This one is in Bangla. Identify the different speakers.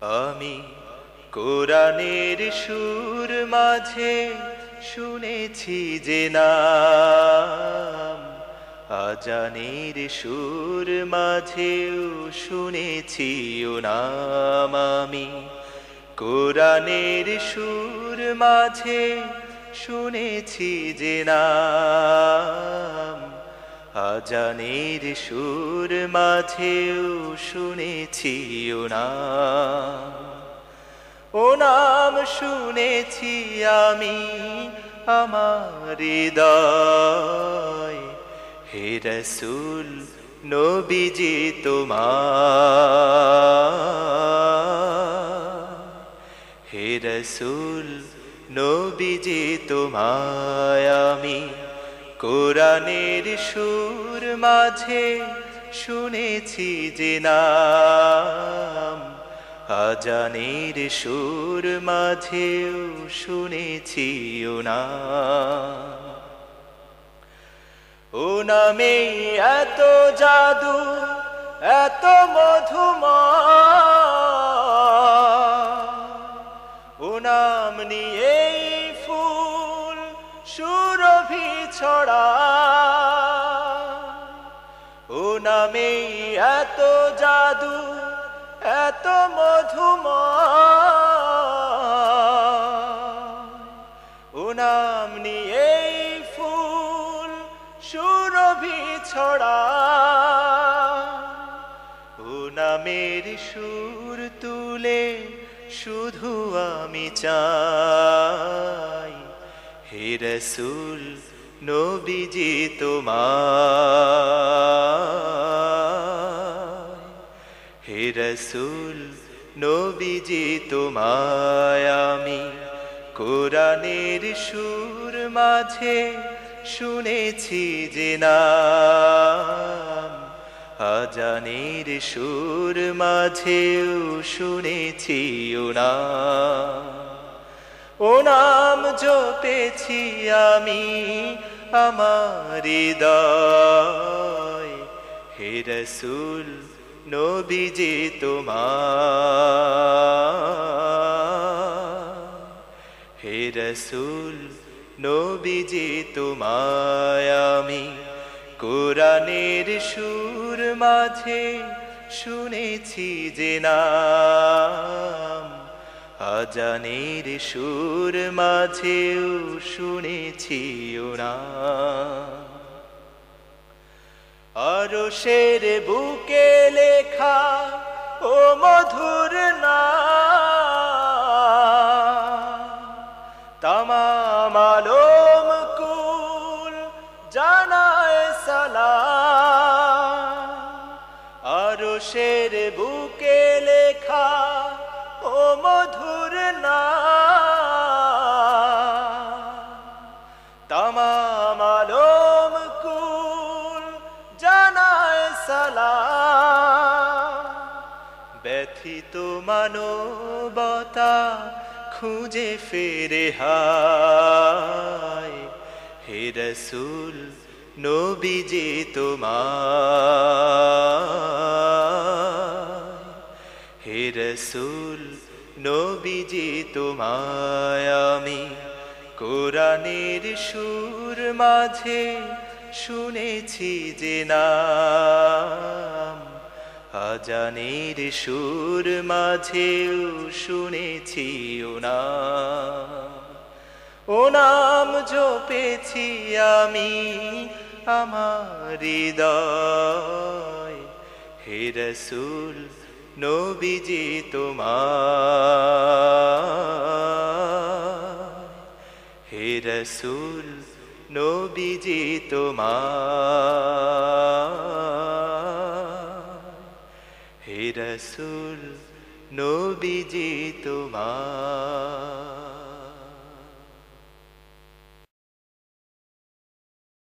Speaker 1: আমি কোরআনের সুর মাঝে শুনেছি যে নাম। আজানের সুর মাঝেও শুনেছি ও নাম আমি। কোরআনের সুর মাঝে শুনেছি যে নাম। আজানের সুর মাঝেও শুনেছি নাম। ও নাম শুনেছি আমি আমার হে রসুল, নবীজি তোমার। হে রসুল, নবীজি তোমায় আমি কোরআনের সুর মাঝে শুনেছি যে নাম। আজানের সুর মাঝেও শুনেছি ও নাম। ও নামে এত জাদু, এত মধুমা ও নাম নিয়ে ছড়া। ও নামে এত জাদু, এত মধুমা ও নাম নিয়ে ফুল সুরভি ছড়া। ও নামের সুর তুলে শুধু আমি চাই। হে রসুল নবীজি তোমার হে রসুল, নবীজি তোমায় আমি কোরআনের সুর মাঝে শুনেছি যে নাম। আজানের সুর মাঝেও শুনেছি ও নাম। জপেছি আমি আমার হৃদয়। হে রসুল, নবীজি তোমার। হে রসুল, নবীজি তোমায় আমি কোরআনের সুর মাঝে শুনেছি যে নাম। আজানের সুর মাঝেও শুনেছি ও নাম আরও শের বুকে লেখা ও মধুর না তামাম আলম কুল জানায় সালাম। আরও শের বুকে তামাম কুল জানায় সালাম। ব্যথিত মানবতা খুঁজে ফেরে হায়। হে রসুল, নবীজি তোমার হে রসুল, নবীজি তোমায় আমি কোরআনের সুর মাঝে শুনেছি যে নাম। আজানের সুর মাঝেও শুনেছি ও নাম। ও নাম জপেছি আমি আমার হৃদয়। হে নবীজি তোমার রসুল নবীজি তোমার। হে রসুল নবীজি তোমার।